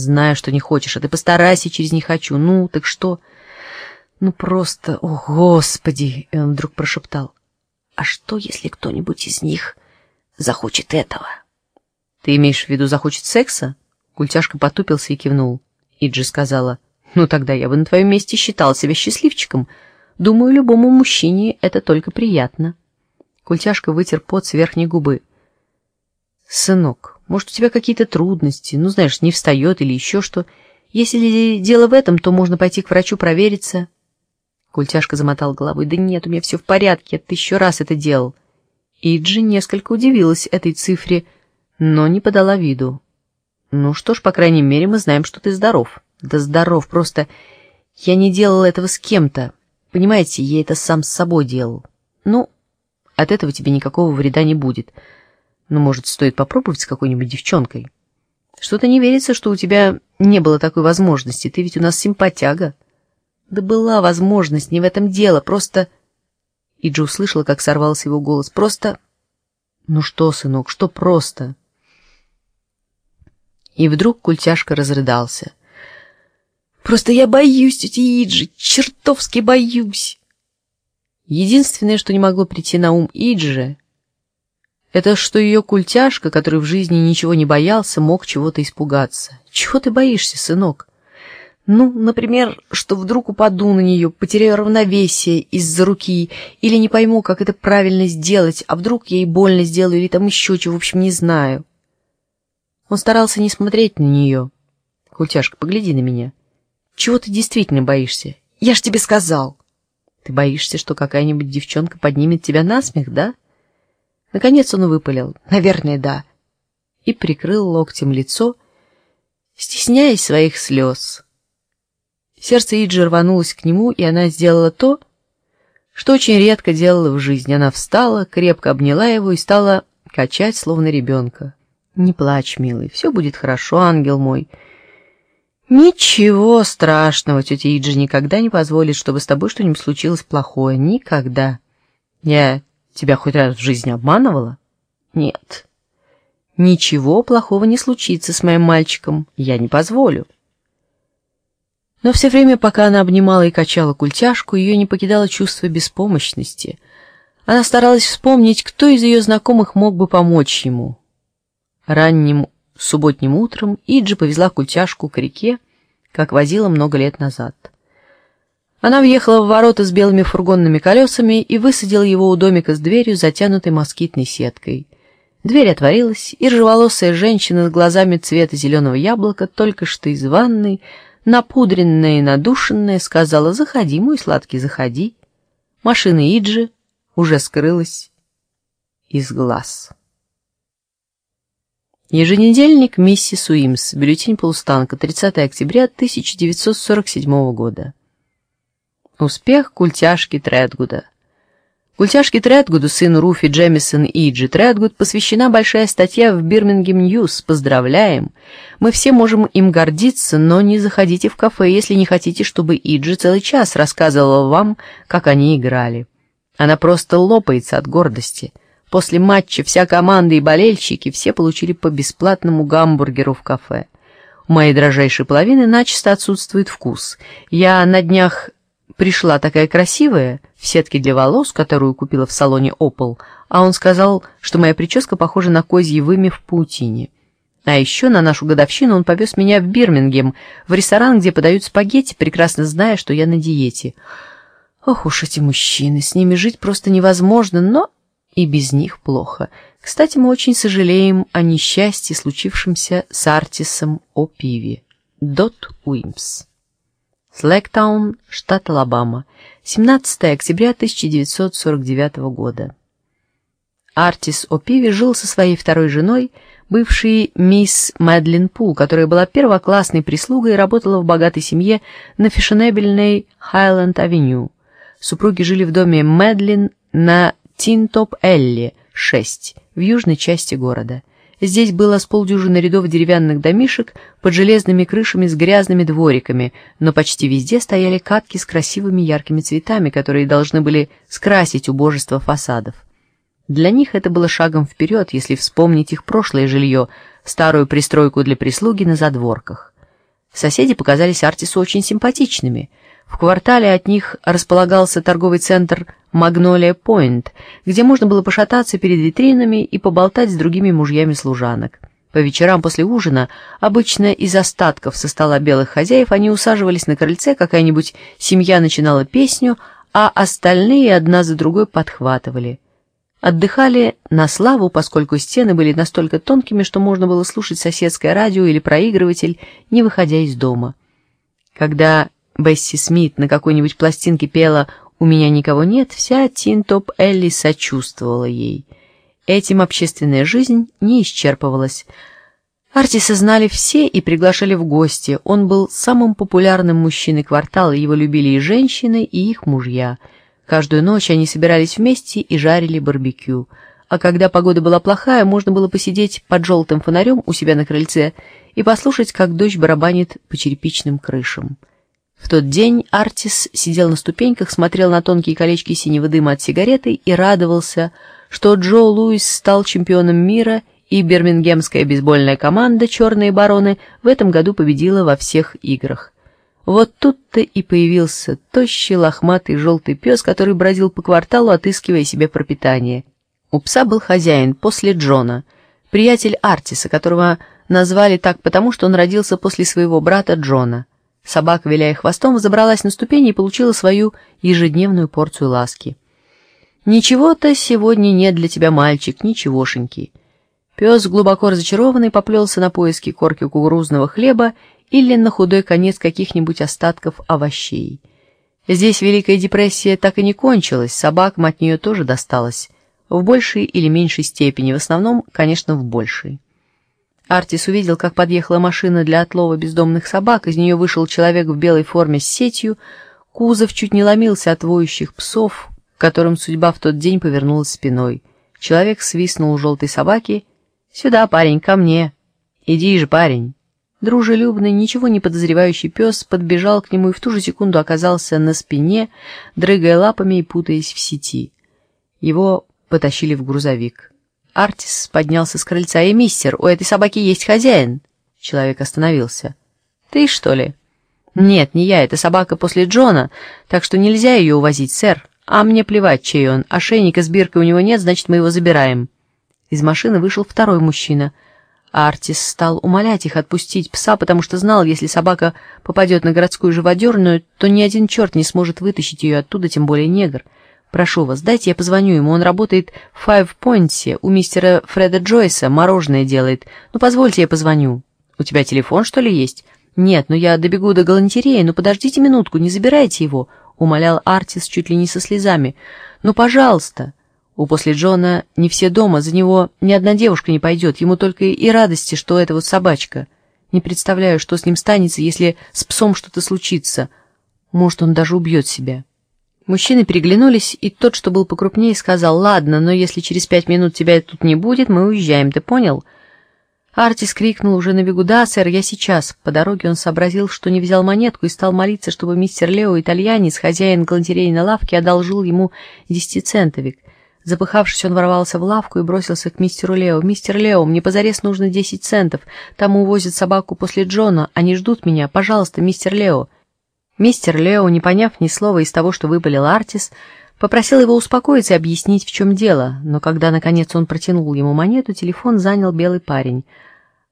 Знаю, что не хочешь, а ты постарайся через «не хочу». Ну, так что? Ну, просто... О, Господи! И он вдруг прошептал. А что, если кто-нибудь из них захочет этого? Ты имеешь в виду захочет секса? Культяшка потупился и кивнул. Иджи сказала. Ну, тогда я бы на твоем месте считал себя счастливчиком. Думаю, любому мужчине это только приятно. Культяшка вытер пот с верхней губы. Сынок, может, у тебя какие-то трудности, ну, знаешь, не встает или еще что. Если дело в этом, то можно пойти к врачу провериться. Культяшка замотал головой. Да нет, у меня все в порядке, я тысячу раз это делал. Иджи несколько удивилась этой цифре, но не подала виду. Ну что ж, по крайней мере, мы знаем, что ты здоров. Да здоров, просто я не делал этого с кем-то. Понимаете, я это сам с собой делал. Ну, от этого тебе никакого вреда не будет. Ну, может, стоит попробовать с какой-нибудь девчонкой? Что-то не верится, что у тебя не было такой возможности. Ты ведь у нас симпатяга. Да была возможность, не в этом дело, просто... Иджи услышала, как сорвался его голос. Просто... Ну что, сынок, что просто? И вдруг культяшка разрыдался. Просто я боюсь, тетя Иджи, чертовски боюсь. Единственное, что не могло прийти на ум Иджи, это что ее культяшка, который в жизни ничего не боялся, мог чего-то испугаться. Чего ты боишься, сынок? Ну, например, что вдруг упаду на нее, потеряю равновесие из-за руки, или не пойму, как это правильно сделать, а вдруг ей больно сделаю, или там еще чего, в общем, не знаю. Он старался не смотреть на нее. Культяшка, погляди на меня. Чего ты действительно боишься? Я ж тебе сказал. Ты боишься, что какая-нибудь девчонка поднимет тебя на смех, да? Наконец он выпалил. Наверное, да. И прикрыл локтем лицо, стесняясь своих слез. Сердце Иджи рванулось к нему, и она сделала то, что очень редко делала в жизни. Она встала, крепко обняла его и стала качать, словно ребенка. «Не плачь, милый, все будет хорошо, ангел мой». «Ничего страшного, тетя Иджи никогда не позволит, чтобы с тобой что-нибудь случилось плохое. Никогда. Я тебя хоть раз в жизни обманывала? Нет. Ничего плохого не случится с моим мальчиком. Я не позволю». Но все время, пока она обнимала и качала культяшку, ее не покидало чувство беспомощности. Она старалась вспомнить, кто из ее знакомых мог бы помочь ему. Ранним Субботним утром Иджи повезла культяшку к реке, как возила много лет назад. Она въехала в ворота с белыми фургонными колесами и высадила его у домика с дверью, затянутой москитной сеткой. Дверь отворилась, и ржеволосая женщина с глазами цвета зеленого яблока, только что из ванной, напудренная и надушенная, сказала «Заходи, мой сладкий, заходи». Машина Иджи уже скрылась из глаз. Еженедельник «Миссис Уимс», бюллетень полустанка, 30 октября 1947 года. Успех культяшки Тредгуда. Культяшке Тредгуду, сыну Руфи Джемисон и Иджи Тредгуд, посвящена большая статья в Бирмингем Ньюс. Поздравляем! Мы все можем им гордиться, но не заходите в кафе, если не хотите, чтобы Иджи целый час рассказывала вам, как они играли. Она просто лопается от гордости. После матча вся команда и болельщики все получили по бесплатному гамбургеру в кафе. У моей дрожайшей половины начисто отсутствует вкус. Я на днях пришла такая красивая, в сетке для волос, которую купила в салоне Opel, а он сказал, что моя прическа похожа на козьи вымя в паутине. А еще на нашу годовщину он повез меня в Бирмингем, в ресторан, где подают спагетти, прекрасно зная, что я на диете. Ох уж эти мужчины, с ними жить просто невозможно, но и без них плохо. Кстати, мы очень сожалеем о несчастье, случившемся с Артисом о пиве. Дот Уимс. Слэктаун, штат Алабама, 17 октября 1949 года. Артис О'Пиви жил со своей второй женой, бывшей мисс Мэдлин Пул, которая была первоклассной прислугой и работала в богатой семье на фешенебельной Хайленд-авеню. Супруги жили в доме Мэдлин на Тинтоп-Элли, 6, в южной части города. Здесь было с полдюжины рядов деревянных домишек под железными крышами с грязными двориками, но почти везде стояли катки с красивыми яркими цветами, которые должны были скрасить убожество фасадов. Для них это было шагом вперед, если вспомнить их прошлое жилье, старую пристройку для прислуги на задворках. Соседи показались Артису очень симпатичными. В квартале от них располагался торговый центр «Магнолия Пойнт», где можно было пошататься перед витринами и поболтать с другими мужьями служанок. По вечерам после ужина, обычно из остатков со стола белых хозяев, они усаживались на крыльце, какая-нибудь семья начинала песню, а остальные одна за другой подхватывали. Отдыхали на славу, поскольку стены были настолько тонкими, что можно было слушать соседское радио или проигрыватель, не выходя из дома. Когда Бесси Смит на какой-нибудь пластинке пела «У меня никого нет», вся Тинтоп Элли сочувствовала ей — Этим общественная жизнь не исчерпывалась. Артиса знали все и приглашали в гости. Он был самым популярным мужчиной квартала, его любили и женщины, и их мужья. Каждую ночь они собирались вместе и жарили барбекю. А когда погода была плохая, можно было посидеть под желтым фонарем у себя на крыльце и послушать, как дождь барабанит по черепичным крышам. В тот день Артис сидел на ступеньках, смотрел на тонкие колечки синего дыма от сигареты и радовался, что Джо Луис стал чемпионом мира, и бирмингемская бейсбольная команда «Черные бароны» в этом году победила во всех играх. Вот тут-то и появился тощий, лохматый, желтый пес, который бродил по кварталу, отыскивая себе пропитание. У пса был хозяин, после Джона, приятель Артиса, которого назвали так потому, что он родился после своего брата Джона. Собака, виляя хвостом, забралась на ступени и получила свою ежедневную порцию ласки. «Ничего-то сегодня нет для тебя, мальчик, ничегошеньки». Пес, глубоко разочарованный, поплелся на поиски корки кукурузного хлеба или на худой конец каких-нибудь остатков овощей. Здесь Великая депрессия так и не кончилась, собакам от нее тоже досталось. В большей или меньшей степени, в основном, конечно, в большей. Артис увидел, как подъехала машина для отлова бездомных собак, из нее вышел человек в белой форме с сетью, кузов чуть не ломился от воющих псов, которым судьба в тот день повернулась спиной. Человек свистнул у желтой собаки. «Сюда, парень, ко мне!» «Иди же, парень!» Дружелюбный, ничего не подозревающий пес подбежал к нему и в ту же секунду оказался на спине, дрыгая лапами и путаясь в сети. Его потащили в грузовик. Артис поднялся с крыльца. «Эй, мистер, у этой собаки есть хозяин!» Человек остановился. «Ты, что ли?» «Нет, не я, это собака после Джона, так что нельзя ее увозить, сэр». «А мне плевать, чей он. Ошейника с биркой у него нет, значит, мы его забираем». Из машины вышел второй мужчина. Артис стал умолять их отпустить пса, потому что знал, если собака попадет на городскую живодерную, то ни один черт не сможет вытащить ее оттуда, тем более негр. «Прошу вас, дайте я позвоню ему. Он работает в Five Points у мистера Фреда Джойса, мороженое делает. Ну, позвольте, я позвоню». «У тебя телефон, что ли, есть?» «Нет, но я добегу до галантереи. Ну, подождите минутку, не забирайте его умолял Артис чуть ли не со слезами. «Ну, пожалуйста!» У после Джона не все дома, за него ни одна девушка не пойдет, ему только и радости, что это вот собачка. Не представляю, что с ним станется, если с псом что-то случится. Может, он даже убьет себя. Мужчины переглянулись, и тот, что был покрупнее, сказал, «Ладно, но если через пять минут тебя тут не будет, мы уезжаем, ты понял?» Артис крикнул уже на бегу, «Да, сэр, я сейчас». По дороге он сообразил, что не взял монетку и стал молиться, чтобы мистер Лео, итальянец, хозяин галантерейной лавки, одолжил ему десятицентовик. Запыхавшись, он ворвался в лавку и бросился к мистеру Лео. «Мистер Лео, мне позарез нужно десять центов. Там увозят собаку после Джона. Они ждут меня. Пожалуйста, мистер Лео». Мистер Лео, не поняв ни слова из того, что выпалил Артис, попросил его успокоиться и объяснить, в чем дело, но когда, наконец, он протянул ему монету, телефон занял белый парень —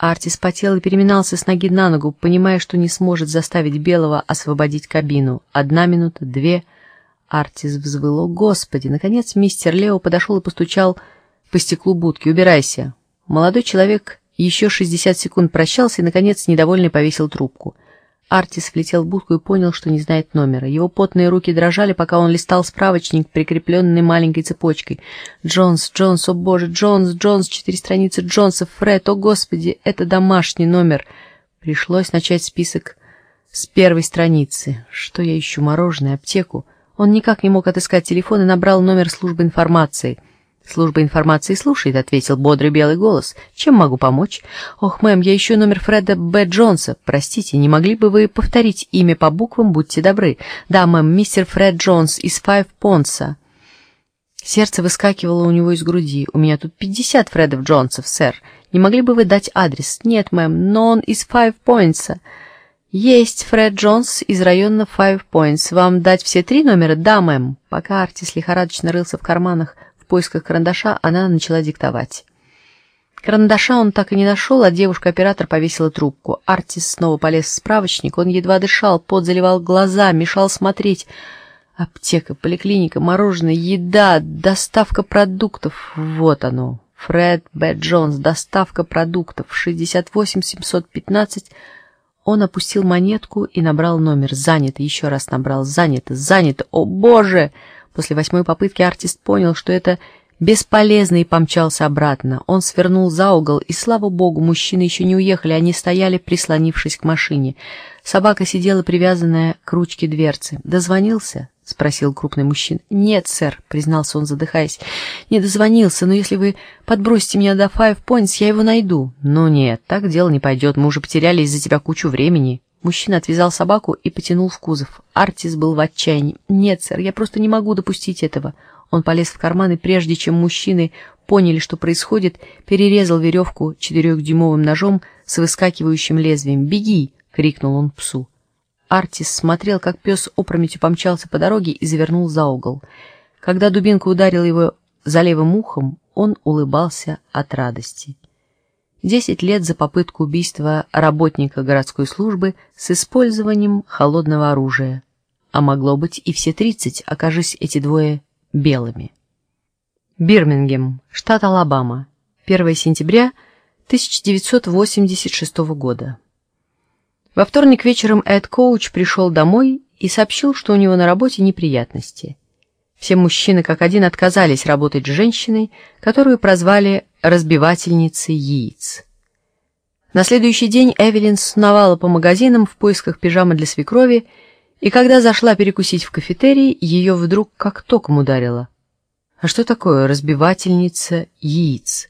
Артис потел и переминался с ноги на ногу, понимая, что не сможет заставить Белого освободить кабину. Одна минута, две. Артис взвыл. «О, Господи!» Наконец мистер Лео подошел и постучал по стеклу будки. «Убирайся!» Молодой человек еще шестьдесят секунд прощался и, наконец, недовольный повесил трубку. Артис влетел в будку и понял, что не знает номера. Его потные руки дрожали, пока он листал справочник, прикрепленный маленькой цепочкой. «Джонс, Джонс, о боже, Джонс, Джонс, четыре страницы Джонса, Фред, о господи, это домашний номер!» Пришлось начать список с первой страницы. Что я ищу? Мороженое, аптеку? Он никак не мог отыскать телефон и набрал номер службы информации — «Служба информации слушает», — ответил бодрый белый голос. «Чем могу помочь?» «Ох, мэм, я ищу номер Фреда Б. Джонса. Простите, не могли бы вы повторить имя по буквам, будьте добры?» «Да, мэм, мистер Фред Джонс из Файв Понса». Сердце выскакивало у него из груди. «У меня тут пятьдесят Фредов Джонсов, сэр. Не могли бы вы дать адрес?» «Нет, мэм, но он из Файв Пойнтса». «Есть Фред Джонс из района Five Points. Вам дать все три номера?» «Да, мэм». Пока Артис лихорадочно рылся в карманах поисках карандаша, она начала диктовать. Карандаша он так и не нашел, а девушка-оператор повесила трубку. Артис снова полез в справочник, он едва дышал, пот заливал глаза, мешал смотреть. Аптека, поликлиника, мороженое, еда, доставка продуктов. Вот оно. Фред Б. Джонс, доставка продуктов, 68 715 он опустил монетку и набрал номер. Занято. Еще раз набрал. Занято. Занято. О, боже! После восьмой попытки артист понял, что это бесполезно и помчался обратно. Он свернул за угол, и, слава богу, мужчины еще не уехали, они стояли, прислонившись к машине. Собака сидела привязанная к ручке дверцы. «Дозвонился?» — спросил крупный мужчина. «Нет, сэр», — признался он, задыхаясь. «Не дозвонился, но если вы подбросите меня до Five Points, я его найду». «Ну нет, так дело не пойдет, мы уже потеряли из-за тебя кучу времени». Мужчина отвязал собаку и потянул в кузов. Артис был в отчаянии. «Нет, сэр, я просто не могу допустить этого». Он полез в карман и, прежде чем мужчины поняли, что происходит, перерезал веревку четырехдюймовым ножом с выскакивающим лезвием. «Беги!» — крикнул он псу. Артис смотрел, как пес опрометью помчался по дороге и завернул за угол. Когда дубинка ударила его за левым ухом, он улыбался от радости. Десять лет за попытку убийства работника городской службы с использованием холодного оружия. А могло быть и все тридцать, окажись эти двое белыми. Бирмингем, штат Алабама, 1 сентября 1986 года. Во вторник вечером Эд Коуч пришел домой и сообщил, что у него на работе неприятности. Все мужчины как один отказались работать с женщиной, которую прозвали «разбивательницей яиц». На следующий день Эвелин сновала по магазинам в поисках пижамы для свекрови, и когда зашла перекусить в кафетерий, ее вдруг как током ударило. А что такое разбивательница яиц?